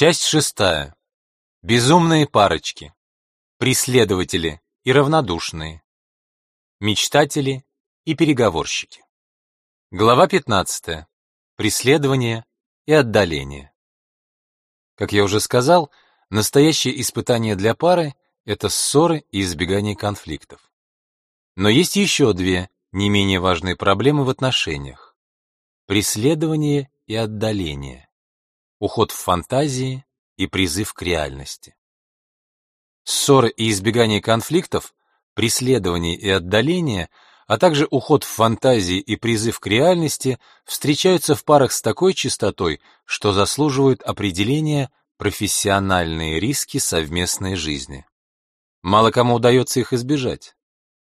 Часть шестая. Безумные парочки. Преследователи и равнодушные. Мечтатели и переговорщики. Глава 15. Преследование и отдаление. Как я уже сказал, настоящее испытание для пары — это ссоры и избегание конфликтов. Но есть еще две не менее важные проблемы в отношениях. Преследование и отдаление уход в фантазии и призыв к реальности. Ссоры и избегание конфликтов, преследование и отдаление, а также уход в фантазии и призыв к реальности встречаются в парах с такой частотой, что заслуживают определения профессиональные риски совместной жизни. Мало кому удается их избежать.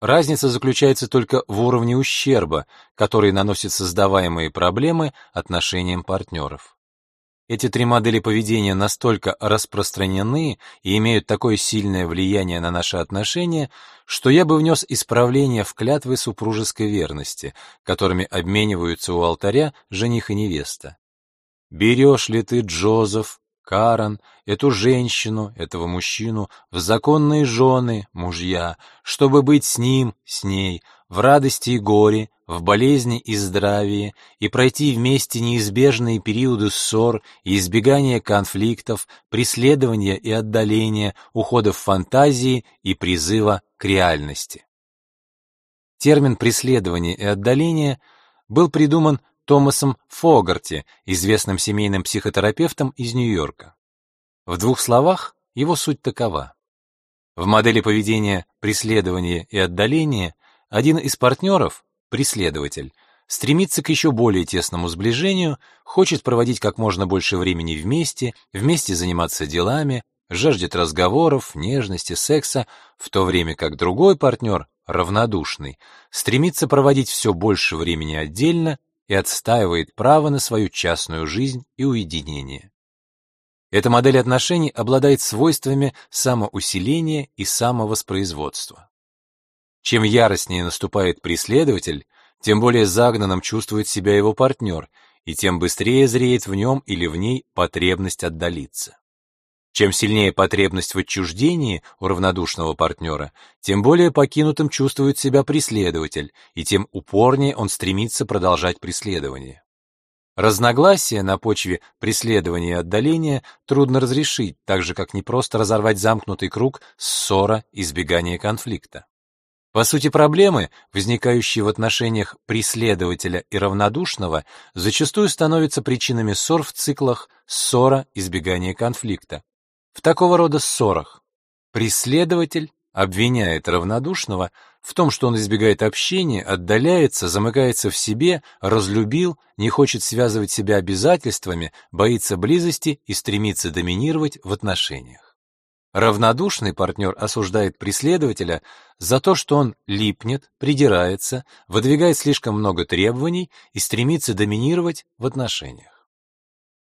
Разница заключается только в уровне ущерба, который наносят создаваемые проблемы отношениям партнеров. Эти три модели поведения настолько распространены и имеют такое сильное влияние на наши отношения, что я бы внес исправления в клятвы супружеской верности, которыми обмениваются у алтаря жених и невеста. «Берешь ли ты, Джозеф, Карен, эту женщину, этого мужчину, в законные жены, мужья, чтобы быть с ним, с ней, в радости и горе, в болезни и здравии, и пройти вместе неизбежные периоды ссор и избегания конфликтов, преследования и отдаления, ухода в фантазии и призыва к реальности. Термин преследование и отдаление был придуман Томасом Фогарти, известным семейным психотерапевтом из Нью-Йорка. В двух словах его суть такова. В модели поведения преследование и отдаление один из партнеров, преследователь, стремится к еще более тесному сближению, хочет проводить как можно больше времени вместе, вместе заниматься делами, жаждет разговоров, нежности, секса, в то время как другой партнер, равнодушный, стремится проводить все больше времени отдельно и отстаивает право на свою частную жизнь и уединение. Эта модель отношений обладает свойствами самоусиления и самовоспроизводства. Чем яростнее наступает преследователь, тем более загнанным чувствует себя его партнер, и тем быстрее зреет в нем или в ней потребность отдалиться. Чем сильнее потребность в отчуждении у равнодушного партнера, тем более покинутым чувствует себя преследователь, и тем упорнее он стремится продолжать преследование. Разногласия на почве преследования и отдаления трудно разрешить, так же как не просто разорвать замкнутый круг ссора, избегания конфликта. По сути, проблемы, возникающие в отношениях преследователя и равнодушного, зачастую становятся причинами ссор в циклах ссора, избегания конфликта. В такого рода ссорах преследователь обвиняет равнодушного в том, что он избегает общения, отдаляется, замыкается в себе, разлюбил, не хочет связывать себя обязательствами, боится близости и стремится доминировать в отношениях. Равнодушный партнер осуждает преследователя за то, что он липнет, придирается, выдвигает слишком много требований и стремится доминировать в отношениях.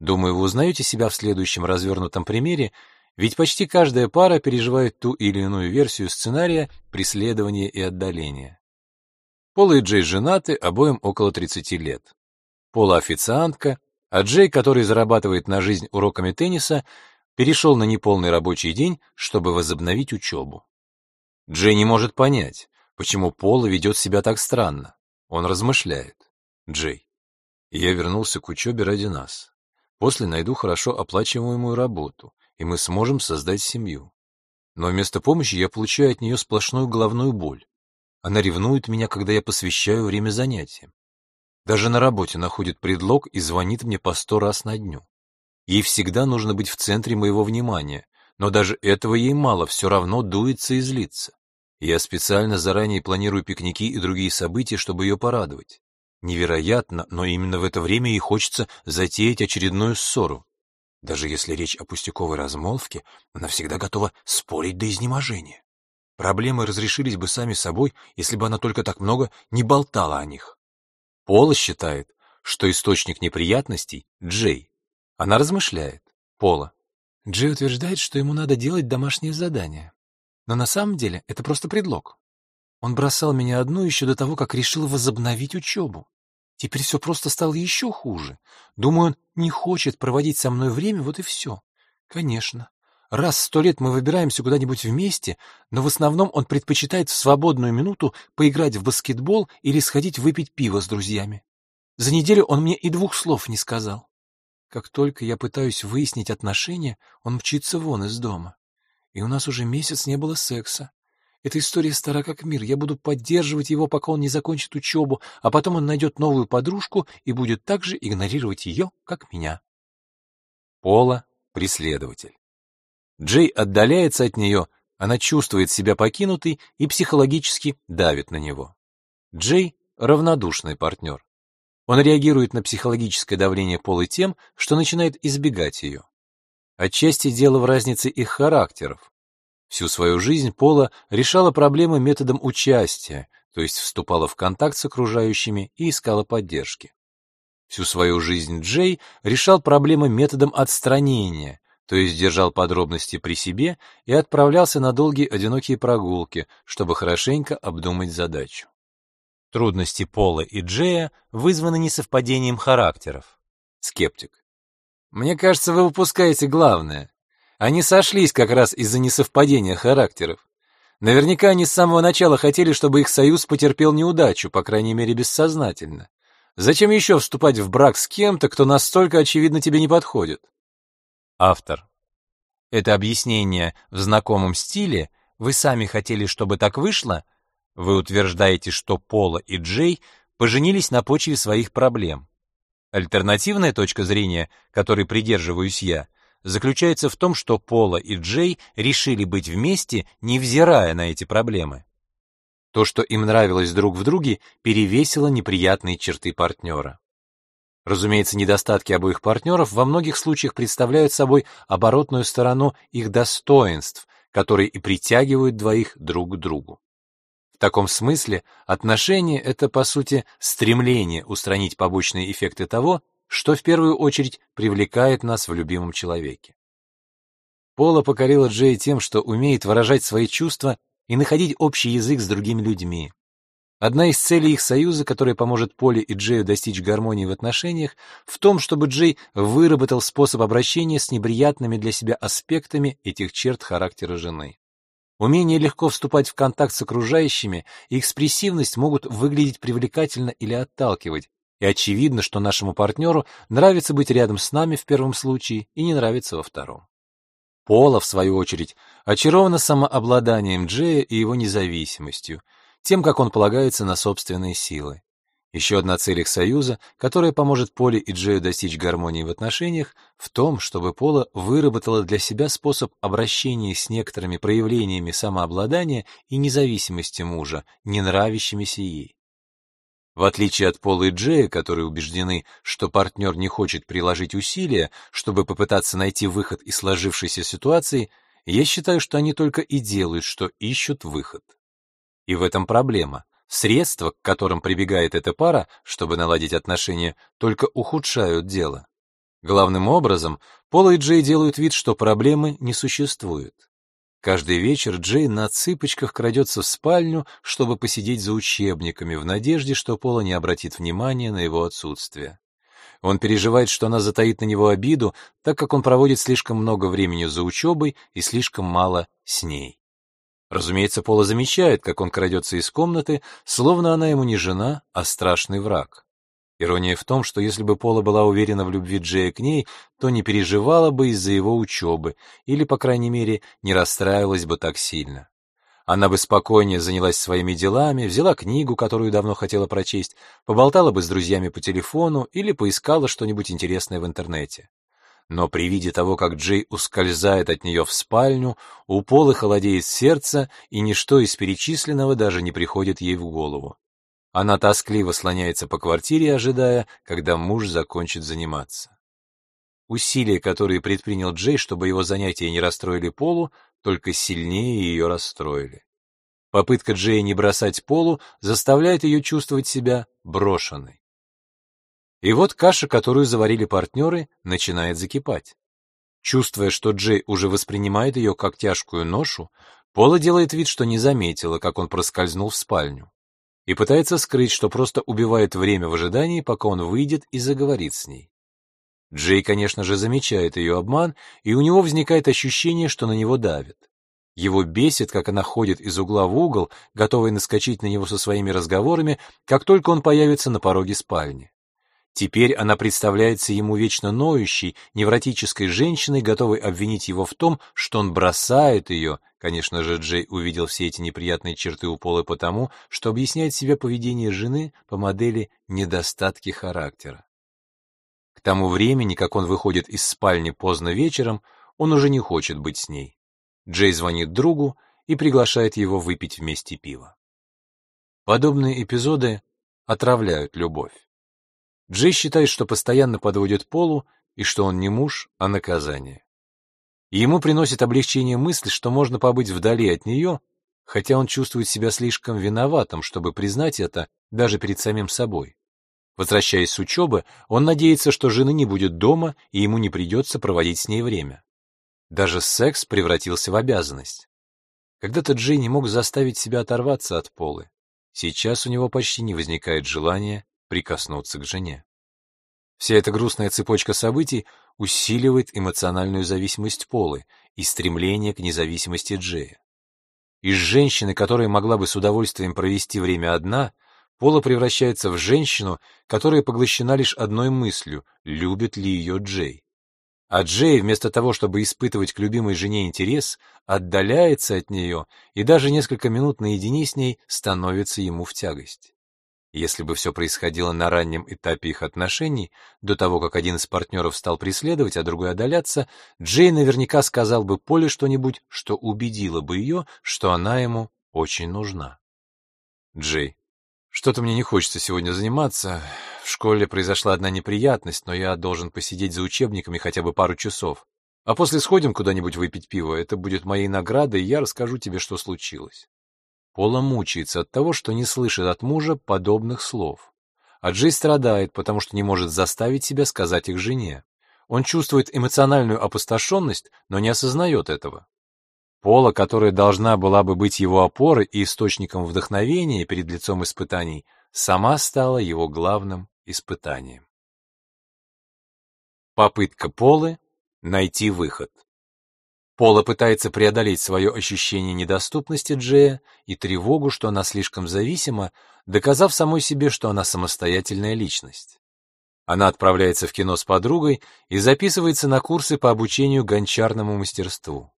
Думаю, вы узнаете себя в следующем развернутом примере, ведь почти каждая пара переживает ту или иную версию сценария преследования и отдаления. Пол и Джей женаты, обоим около 30 лет. Пола официантка, а Джей, который зарабатывает на жизнь уроками тенниса, перешел на неполный рабочий день, чтобы возобновить учебу. Джей не может понять, почему Пола ведет себя так странно. Он размышляет. Джей, я вернулся к учебе ради нас. После найду хорошо оплачиваемую работу, и мы сможем создать семью. Но вместо помощи я получаю от нее сплошную головную боль. Она ревнует меня, когда я посвящаю время занятиям. Даже на работе находит предлог и звонит мне по сто раз на дню. Ей всегда нужно быть в центре моего внимания, но даже этого ей мало, все равно дуется и злится. Я специально заранее планирую пикники и другие события, чтобы ее порадовать. Невероятно, но именно в это время ей хочется затеять очередную ссору. Даже если речь о пустяковой размолвке, она всегда готова спорить до изнеможения. Проблемы разрешились бы сами собой, если бы она только так много не болтала о них. Пола считает, что источник неприятностей — Джей. Она размышляет. Пола. Джей утверждает, что ему надо делать домашние задания. Но на самом деле это просто предлог. Он бросал меня одну еще до того, как решил возобновить учебу. Теперь все просто стало еще хуже. Думаю, он не хочет проводить со мной время, вот и все. Конечно. Раз в сто лет мы выбираемся куда-нибудь вместе, но в основном он предпочитает в свободную минуту поиграть в баскетбол или сходить выпить пиво с друзьями. За неделю он мне и двух слов не сказал. Как только я пытаюсь выяснить отношения, он мчится вон из дома. И у нас уже месяц не было секса. Эта история стара как мир. Я буду поддерживать его, пока он не закончит учебу, а потом он найдет новую подружку и будет так же игнорировать ее, как меня. Пола — преследователь. Джей отдаляется от нее, она чувствует себя покинутой и психологически давит на него. Джей — равнодушный партнер. Он реагирует на психологическое давление Полы тем, что начинает избегать ее. Отчасти дело в разнице их характеров. Всю свою жизнь Пола решала проблемы методом участия, то есть вступала в контакт с окружающими и искала поддержки. Всю свою жизнь Джей решал проблемы методом отстранения, то есть держал подробности при себе и отправлялся на долгие одинокие прогулки, чтобы хорошенько обдумать задачу. Трудности Пола и Джея вызваны несовпадением характеров. Скептик. Мне кажется, вы упускаете главное. Они сошлись как раз из-за несовпадения характеров. Наверняка они с самого начала хотели, чтобы их союз потерпел неудачу, по крайней мере, бессознательно. Зачем еще вступать в брак с кем-то, кто настолько очевидно тебе не подходит? Автор. Это объяснение в знакомом стиле вы сами хотели, чтобы так вышло? Вы утверждаете, что Пола и Джей поженились на почве своих проблем. Альтернативная точка зрения, которой придерживаюсь я, заключается в том, что Пола и Джей решили быть вместе, невзирая на эти проблемы. То, что им нравилось друг в друге, перевесило неприятные черты партнера. Разумеется, недостатки обоих партнеров во многих случаях представляют собой оборотную сторону их достоинств, которые и притягивают двоих друг к другу. В таком смысле отношения — это, по сути, стремление устранить побочные эффекты того, что в первую очередь привлекает нас в любимом человеке. Пола покорила Джей тем, что умеет выражать свои чувства и находить общий язык с другими людьми. Одна из целей их союза, которая поможет Поле и Джею достичь гармонии в отношениях, в том, чтобы Джей выработал способ обращения с неприятными для себя аспектами этих черт характера жены. Умение легко вступать в контакт с окружающими и экспрессивность могут выглядеть привлекательно или отталкивать, и очевидно, что нашему партнеру нравится быть рядом с нами в первом случае и не нравится во втором. Пола, в свою очередь, очарована самообладанием Джея и его независимостью, тем, как он полагается на собственные силы. Еще одна цель их союза, которая поможет Поле и Джею достичь гармонии в отношениях, в том, чтобы Пола выработала для себя способ обращения с некоторыми проявлениями самообладания и независимости мужа, не нравящимися ей. В отличие от Пола и Джея, которые убеждены, что партнер не хочет приложить усилия, чтобы попытаться найти выход из сложившейся ситуации, я считаю, что они только и делают, что ищут выход. И в этом проблема. Средства, к которым прибегает эта пара, чтобы наладить отношения, только ухудшают дело. Главным образом, Пола и Джей делают вид, что проблемы не существует. Каждый вечер Джей на цыпочках крадется в спальню, чтобы посидеть за учебниками, в надежде, что Пола не обратит внимания на его отсутствие. Он переживает, что она затаит на него обиду, так как он проводит слишком много времени за учебой и слишком мало с ней. Разумеется, Пола замечает, как он крадется из комнаты, словно она ему не жена, а страшный враг. Ирония в том, что если бы Пола была уверена в любви Джея к ней, то не переживала бы из-за его учебы, или, по крайней мере, не расстраивалась бы так сильно. Она бы спокойнее занялась своими делами, взяла книгу, которую давно хотела прочесть, поболтала бы с друзьями по телефону или поискала что-нибудь интересное в интернете но при виде того, как Джей ускользает от нее в спальню, у Полы холодеет сердце, и ничто из перечисленного даже не приходит ей в голову. Она тоскливо слоняется по квартире, ожидая, когда муж закончит заниматься. Усилия, которые предпринял Джей, чтобы его занятия не расстроили Полу, только сильнее ее расстроили. Попытка Джея не бросать Полу заставляет ее чувствовать себя брошенной. И вот каша, которую заварили партнеры, начинает закипать. Чувствуя, что Джей уже воспринимает ее как тяжкую ношу, Пола делает вид, что не заметила, как он проскользнул в спальню, и пытается скрыть, что просто убивает время в ожидании, пока он выйдет и заговорит с ней. Джей, конечно же, замечает ее обман, и у него возникает ощущение, что на него давят. Его бесит, как она ходит из угла в угол, готовая наскочить на него со своими разговорами, как только он появится на пороге спальни. Теперь она представляется ему вечно ноющей, невротической женщиной, готовой обвинить его в том, что он бросает ее. Конечно же, Джей увидел все эти неприятные черты у Полы потому, что объясняет себе поведение жены по модели недостатки характера. К тому времени, как он выходит из спальни поздно вечером, он уже не хочет быть с ней. Джей звонит другу и приглашает его выпить вместе пиво. Подобные эпизоды отравляют любовь. Джей считает, что постоянно подводит Полу и что он не муж, а наказание. Ему приносит облегчение мысль, что можно побыть вдали от нее, хотя он чувствует себя слишком виноватым, чтобы признать это даже перед самим собой. Возвращаясь с учебы, он надеется, что жены не будет дома и ему не придется проводить с ней время. Даже секс превратился в обязанность. Когда-то Джей не мог заставить себя оторваться от Полы. Сейчас у него почти не возникает желания прикоснуться к жене. Вся эта грустная цепочка событий усиливает эмоциональную зависимость Полы и стремление к независимости Джея. Из женщины, которая могла бы с удовольствием провести время одна, Пола превращается в женщину, которая поглощена лишь одной мыслью — любит ли ее Джей. А Джей, вместо того, чтобы испытывать к любимой жене интерес, отдаляется от нее и даже несколько минут наедине с ней становится ему в тягость. Если бы все происходило на раннем этапе их отношений, до того, как один из партнеров стал преследовать, а другой отдаляться, Джей наверняка сказал бы Поле что-нибудь, что убедило бы ее, что она ему очень нужна. Джей, что-то мне не хочется сегодня заниматься. В школе произошла одна неприятность, но я должен посидеть за учебниками хотя бы пару часов. А после сходим куда-нибудь выпить пиво, это будет моей наградой, и я расскажу тебе, что случилось. Пола мучается от того, что не слышит от мужа подобных слов. А Джей страдает, потому что не может заставить себя сказать их жене. Он чувствует эмоциональную опустошенность, но не осознает этого. Пола, которая должна была бы быть его опорой и источником вдохновения перед лицом испытаний, сама стала его главным испытанием. Попытка Полы найти выход. Пола пытается преодолеть свое ощущение недоступности Джея и тревогу, что она слишком зависима, доказав самой себе, что она самостоятельная личность. Она отправляется в кино с подругой и записывается на курсы по обучению гончарному мастерству.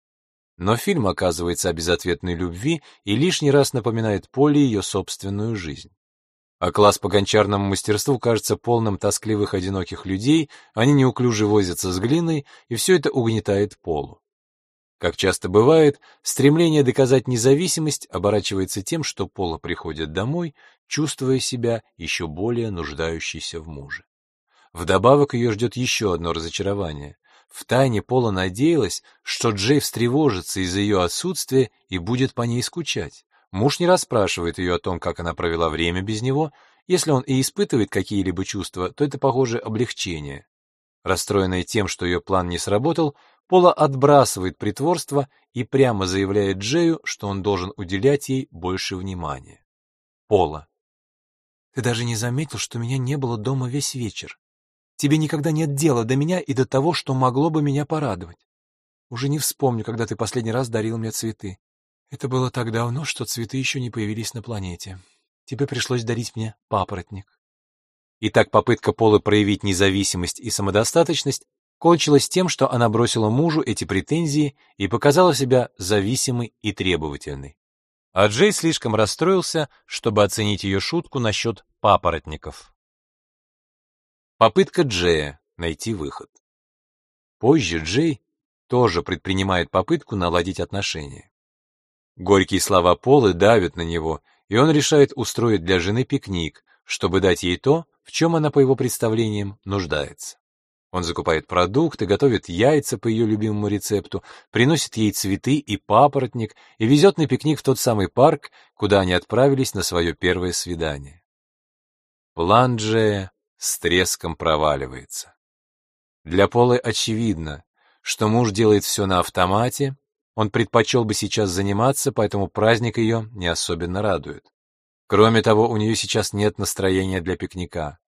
Но фильм оказывается о безответной любви и лишний раз напоминает Поле ее собственную жизнь. А класс по гончарному мастерству кажется полным тоскливых одиноких людей, они неуклюже возятся с глиной, и все это угнетает Полу. Как часто бывает, стремление доказать независимость оборачивается тем, что Пола приходит домой, чувствуя себя еще более нуждающейся в муже. Вдобавок ее ждет еще одно разочарование. Втайне Пола надеялась, что Джей встревожится из-за ее отсутствия и будет по ней скучать. Муж не расспрашивает ее о том, как она провела время без него. Если он и испытывает какие-либо чувства, то это, похоже, облегчение. Расстроенная тем, что ее план не сработал, Пола отбрасывает притворство и прямо заявляет Джею, что он должен уделять ей больше внимания. Пола. Ты даже не заметил, что меня не было дома весь вечер. Тебе никогда нет дела до меня и до того, что могло бы меня порадовать. Уже не вспомню, когда ты последний раз дарил мне цветы. Это было так давно, что цветы еще не появились на планете. Тебе пришлось дарить мне папоротник. Итак, попытка Полы проявить независимость и самодостаточность кончилось тем, что она бросила мужу эти претензии и показала себя зависимой и требовательной. А Джей слишком расстроился, чтобы оценить ее шутку насчет папоротников. Попытка Джея найти выход. Позже Джей тоже предпринимает попытку наладить отношения. Горькие слова Полы давят на него, и он решает устроить для жены пикник, чтобы дать ей то, в чем она, по его представлениям, нуждается. Он закупает продукты, готовит яйца по ее любимому рецепту, приносит ей цветы и папоротник и везет на пикник в тот самый парк, куда они отправились на свое первое свидание. План Джея с треском проваливается. Для Полы очевидно, что муж делает все на автомате, он предпочел бы сейчас заниматься, поэтому праздник ее не особенно радует. Кроме того, у нее сейчас нет настроения для пикника.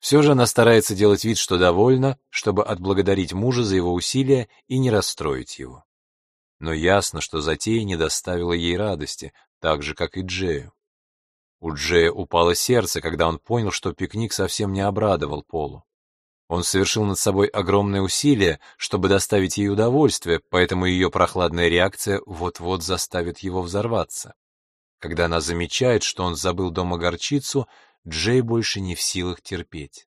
Все же она старается делать вид, что довольна, чтобы отблагодарить мужа за его усилия и не расстроить его. Но ясно, что затея не доставила ей радости, так же, как и Джею. У Джея упало сердце, когда он понял, что пикник совсем не обрадовал Полу. Он совершил над собой огромное усилие, чтобы доставить ей удовольствие, поэтому ее прохладная реакция вот-вот заставит его взорваться. Когда она замечает, что он забыл дома горчицу, Джей больше не в силах терпеть.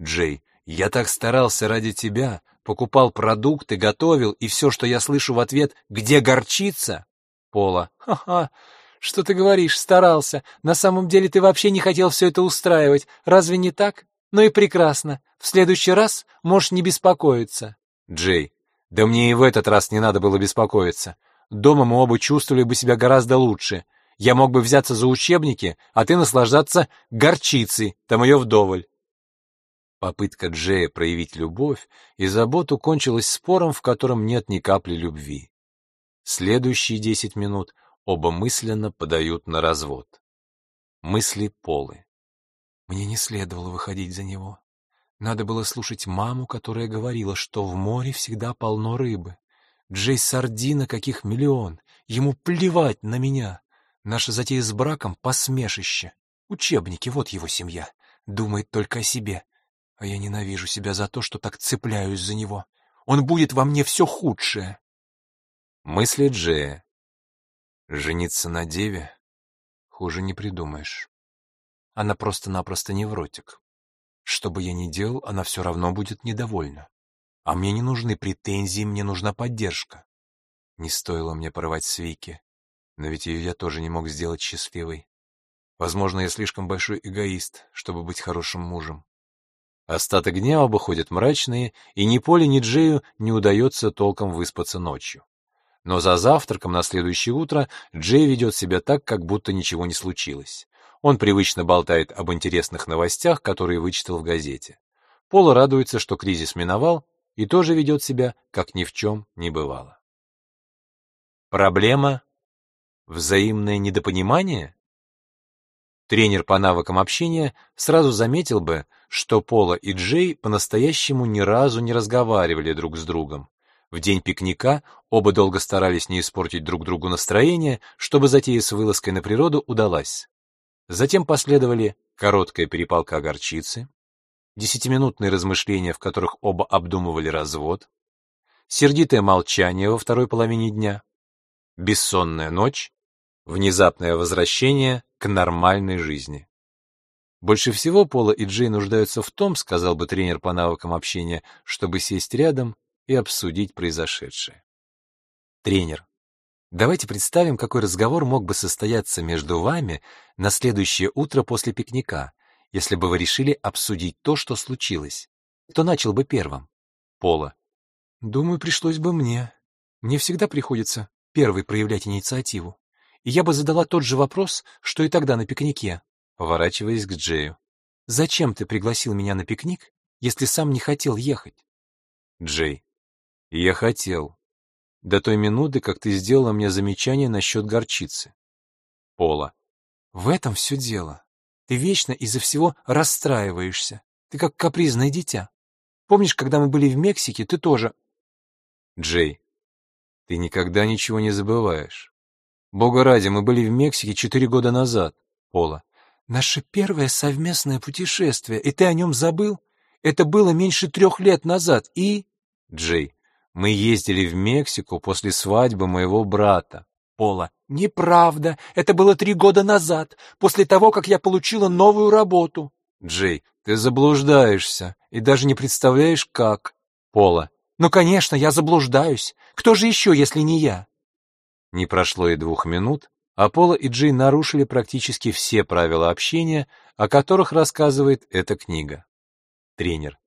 «Джей, я так старался ради тебя, покупал продукты, готовил, и все, что я слышу в ответ «Где горчица?» Пола. «Ха-ха, что ты говоришь, старался. На самом деле ты вообще не хотел все это устраивать. Разве не так? Ну и прекрасно. В следующий раз можешь не беспокоиться». Джей. «Да мне и в этот раз не надо было беспокоиться. Дома мы оба чувствовали бы себя гораздо лучше. Я мог бы взяться за учебники, а ты наслаждаться горчицей, там ее вдоволь. Попытка Джея проявить любовь и заботу кончилась спором, в котором нет ни капли любви. Следующие десять минут оба мысленно подают на развод. Мысли Полы. Мне не следовало выходить за него. Надо было слушать маму, которая говорила, что в море всегда полно рыбы. Джей Сардина каких миллион. Ему плевать на меня. Наша затея с браком — посмешище. Учебники — вот его семья. Думает только о себе. А я ненавижу себя за то, что так цепляюсь за него. Он будет во мне все худшее. Мысли Джея. Жениться на деве? Хуже не придумаешь. Она просто-напросто невротик. Что бы я ни делал, она все равно будет недовольна. А мне не нужны претензии, мне нужна поддержка. Не стоило мне порвать с Вики. Но ведь ее я тоже не мог сделать счастливой. Возможно, я слишком большой эгоист, чтобы быть хорошим мужем. Остаток дня оба ходят мрачные, и ни Поле, ни Джею не удается толком выспаться ночью. Но за завтраком на следующее утро Джей ведет себя так, как будто ничего не случилось. Он привычно болтает об интересных новостях, которые вычитал в газете. Пола радуется, что кризис миновал, и тоже ведет себя, как ни в чем не бывало. Проблема Взаимное недопонимание? Тренер по навыкам общения сразу заметил бы, что Пола и Джей по-настоящему ни разу не разговаривали друг с другом. В день пикника оба долго старались не испортить друг другу настроение, чтобы затея с вылазкой на природу удалась. Затем последовали короткая перепалка горчицы, десятиминутные размышления, в которых оба обдумывали развод, сердитое молчание во второй половине дня, бессонная ночь Внезапное возвращение к нормальной жизни. Больше всего Пола и Джей нуждаются в том, сказал бы тренер по навыкам общения, чтобы сесть рядом и обсудить произошедшее. Тренер, давайте представим, какой разговор мог бы состояться между вами на следующее утро после пикника, если бы вы решили обсудить то, что случилось. Кто начал бы первым? Пола. Думаю, пришлось бы мне. Мне всегда приходится первый проявлять инициативу и я бы задала тот же вопрос, что и тогда на пикнике, поворачиваясь к Джею. «Зачем ты пригласил меня на пикник, если сам не хотел ехать?» Джей. «Я хотел. До той минуты, как ты сделала мне замечание насчет горчицы». Пола. «В этом все дело. Ты вечно из-за всего расстраиваешься. Ты как капризное дитя. Помнишь, когда мы были в Мексике, ты тоже...» Джей. «Ты никогда ничего не забываешь. Бога ради, мы были в Мексике четыре года назад. Пола. Наше первое совместное путешествие, и ты о нем забыл? Это было меньше трех лет назад, и... Джей. Мы ездили в Мексику после свадьбы моего брата. Пола. Неправда. Это было три года назад, после того, как я получила новую работу. Джей. Ты заблуждаешься и даже не представляешь, как. Пола. Ну, конечно, я заблуждаюсь. Кто же еще, если не я? Не прошло и двух минут, а Пола и Джей нарушили практически все правила общения, о которых рассказывает эта книга. Тренер.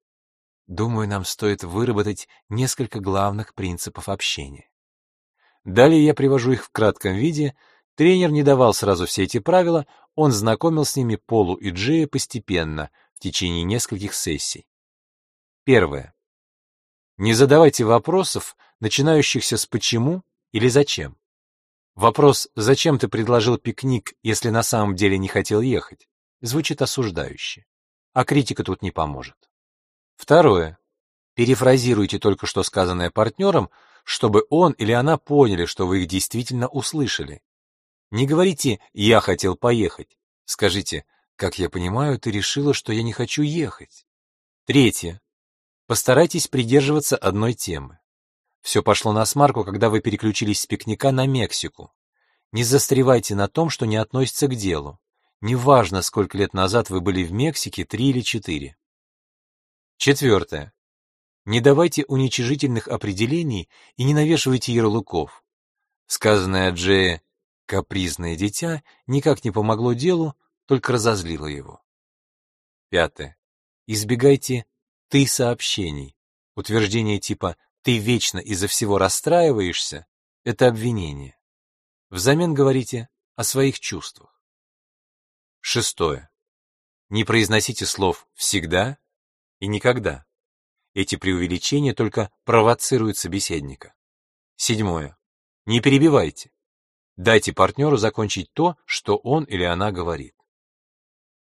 Думаю, нам стоит выработать несколько главных принципов общения. Далее я привожу их в кратком виде. Тренер не давал сразу все эти правила, он знакомил с ними Полу и Джея постепенно, в течение нескольких сессий. Первое. Не задавайте вопросов, начинающихся с «почему» или «зачем». Вопрос «Зачем ты предложил пикник, если на самом деле не хотел ехать?» звучит осуждающе. а критика тут не поможет. Второе. Перефразируйте только что сказанное партнером, чтобы он или она поняли, что вы их действительно услышали. Не говорите «я хотел поехать». Скажите «как я понимаю, ты решила, что я не хочу ехать». Третье. Постарайтесь придерживаться одной темы. Все пошло на смарку, когда вы переключились с пикника на Мексику. Не застревайте на том, что не относится к делу. Неважно, сколько лет назад вы были в Мексике, три или четыре. Четвертое. Не давайте уничижительных определений и не навешивайте ярлыков. Сказанное Джее «капризное дитя» никак не помогло делу, только разозлило его. Пятое. Избегайте «ты» сообщений. Утверждение типа «ты вечно из-за всего расстраиваешься» — это обвинение. Взамен говорите о своих чувствах. Шестое. Не произносите слов «всегда» и «никогда». Эти преувеличения только провоцируют собеседника. Седьмое. Не перебивайте. Дайте партнеру закончить то, что он или она говорит.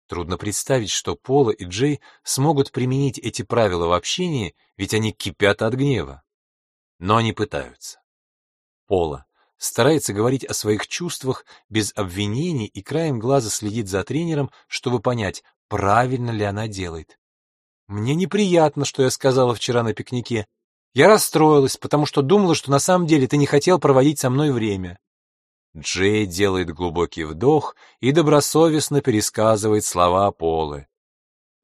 Трудно представить, что Пола и Джей смогут применить эти правила в общении, ведь они кипят от гнева. Но они пытаются. Пола старается говорить о своих чувствах без обвинений и краем глаза следит за тренером, чтобы понять, правильно ли она делает. Мне неприятно, что я сказала вчера на пикнике. Я расстроилась, потому что думала, что на самом деле ты не хотел проводить со мной время. Джей делает глубокий вдох и добросовестно пересказывает слова Полы.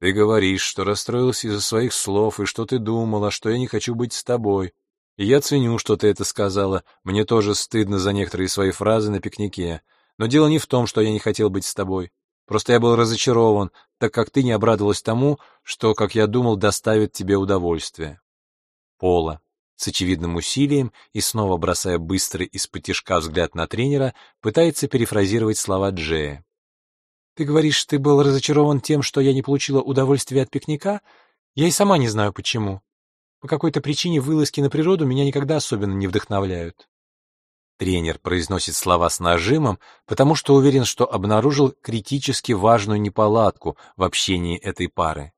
Ты говоришь, что расстроился из-за своих слов и что ты думала, что я не хочу быть с тобой. И я ценю, что ты это сказала. Мне тоже стыдно за некоторые свои фразы на пикнике. Но дело не в том, что я не хотел быть с тобой. Просто я был разочарован, так как ты не обрадовалась тому, что, как я думал, доставит тебе удовольствие. Пола с очевидным усилием и снова бросая быстрый из-под взгляд на тренера, пытается перефразировать слова Джея. «Ты говоришь, ты был разочарован тем, что я не получила удовольствия от пикника? Я и сама не знаю, почему. По какой-то причине вылазки на природу меня никогда особенно не вдохновляют». Тренер произносит слова с нажимом, потому что уверен, что обнаружил критически важную неполадку в общении этой пары.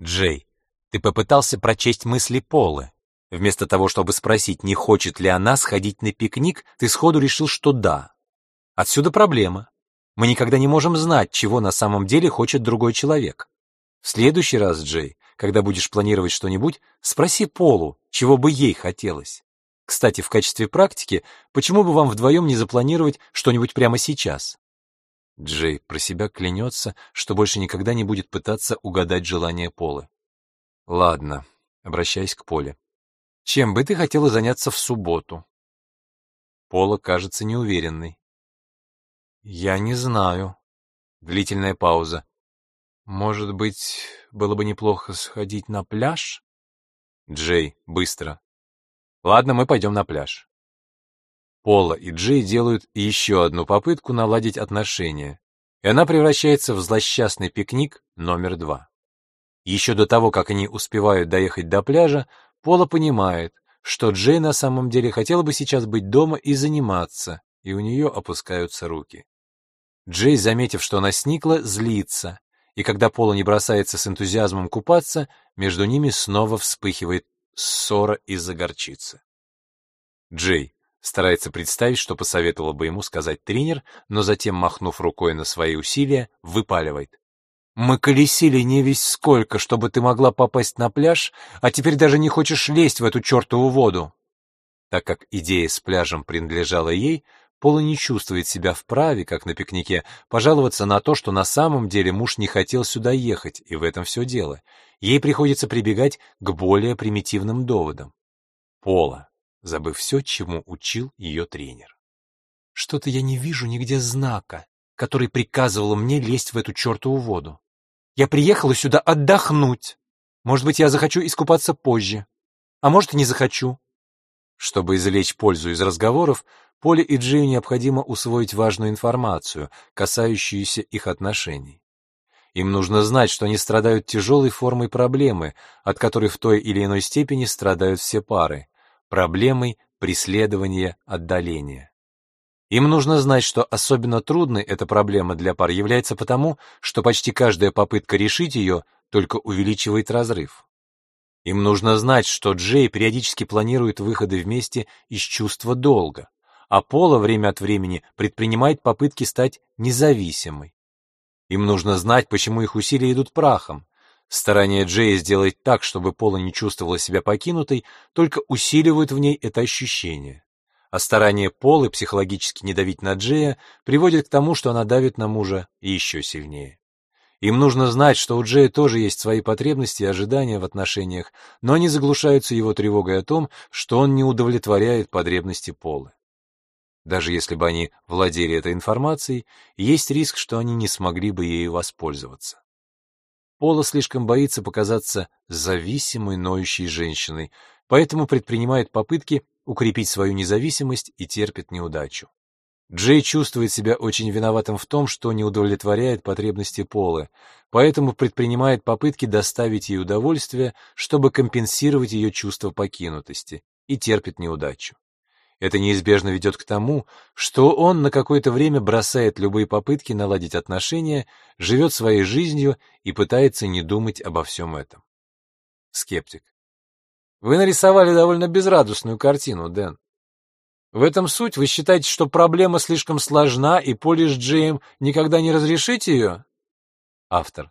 «Джей, ты попытался прочесть мысли Полы. Вместо того, чтобы спросить, не хочет ли она сходить на пикник, ты сходу решил, что да. Отсюда проблема. Мы никогда не можем знать, чего на самом деле хочет другой человек. В следующий раз, Джей, когда будешь планировать что-нибудь, спроси Полу, чего бы ей хотелось. Кстати, в качестве практики, почему бы вам вдвоем не запланировать что-нибудь прямо сейчас? Джей про себя клянется, что больше никогда не будет пытаться угадать желание Полы. Ладно, обращаясь к Поле. Чем бы ты хотела заняться в субботу? Пола кажется неуверенной. Я не знаю. Длительная пауза. Может быть, было бы неплохо сходить на пляж? Джей, быстро. Ладно, мы пойдем на пляж. Пола и Джей делают еще одну попытку наладить отношения, и она превращается в злосчастный пикник номер два. Еще до того, как они успевают доехать до пляжа, Пола понимает, что Джей на самом деле хотела бы сейчас быть дома и заниматься, и у нее опускаются руки. Джей, заметив, что она сникла, злится, и когда Пола не бросается с энтузиазмом купаться, между ними снова вспыхивает ссора из-за горчицы. Джей старается представить, что посоветовал бы ему сказать тренер, но затем, махнув рукой на свои усилия, выпаливает. Мы колесили не весь сколько, чтобы ты могла попасть на пляж, а теперь даже не хочешь лезть в эту чертову воду. Так как идея с пляжем принадлежала ей, Пола не чувствует себя вправе, как на пикнике, пожаловаться на то, что на самом деле муж не хотел сюда ехать, и в этом все дело. Ей приходится прибегать к более примитивным доводам. Пола, забыв все, чему учил ее тренер. Что-то я не вижу нигде знака, который приказывал мне лезть в эту чертову воду. Я приехала сюда отдохнуть. Может быть, я захочу искупаться позже. А может, и не захочу. Чтобы извлечь пользу из разговоров, Поле и Джею необходимо усвоить важную информацию, касающуюся их отношений. Им нужно знать, что они страдают тяжелой формой проблемы, от которой в той или иной степени страдают все пары, проблемой преследования отдаления. Им нужно знать, что особенно трудной эта проблема для пар является потому, что почти каждая попытка решить ее только увеличивает разрыв. Им нужно знать, что Джей периодически планирует выходы вместе из чувства долга, а Пола время от времени предпринимает попытки стать независимой. Им нужно знать, почему их усилия идут прахом. Старания Джея сделать так, чтобы Пола не чувствовала себя покинутой, только усиливают в ней это ощущение а старание Полы психологически не давить на Джея приводит к тому, что она давит на мужа еще сильнее. Им нужно знать, что у Джея тоже есть свои потребности и ожидания в отношениях, но они заглушаются его тревогой о том, что он не удовлетворяет потребности Полы. Даже если бы они владели этой информацией, есть риск, что они не смогли бы ею воспользоваться. Пола слишком боится показаться зависимой, ноющей женщиной, поэтому предпринимает попытки укрепить свою независимость и терпит неудачу. Джей чувствует себя очень виноватым в том, что не удовлетворяет потребности Полы, поэтому предпринимает попытки доставить ей удовольствие, чтобы компенсировать ее чувство покинутости, и терпит неудачу. Это неизбежно ведет к тому, что он на какое-то время бросает любые попытки наладить отношения, живет своей жизнью и пытается не думать обо всем этом. Скептик. Вы нарисовали довольно безрадостную картину, Дэн. В этом суть? Вы считаете, что проблема слишком сложна, и Поли с Джеем никогда не разрешите ее? Автор.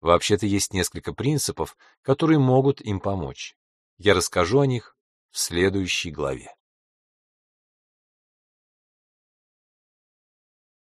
Вообще-то есть несколько принципов, которые могут им помочь. Я расскажу о них в следующей главе.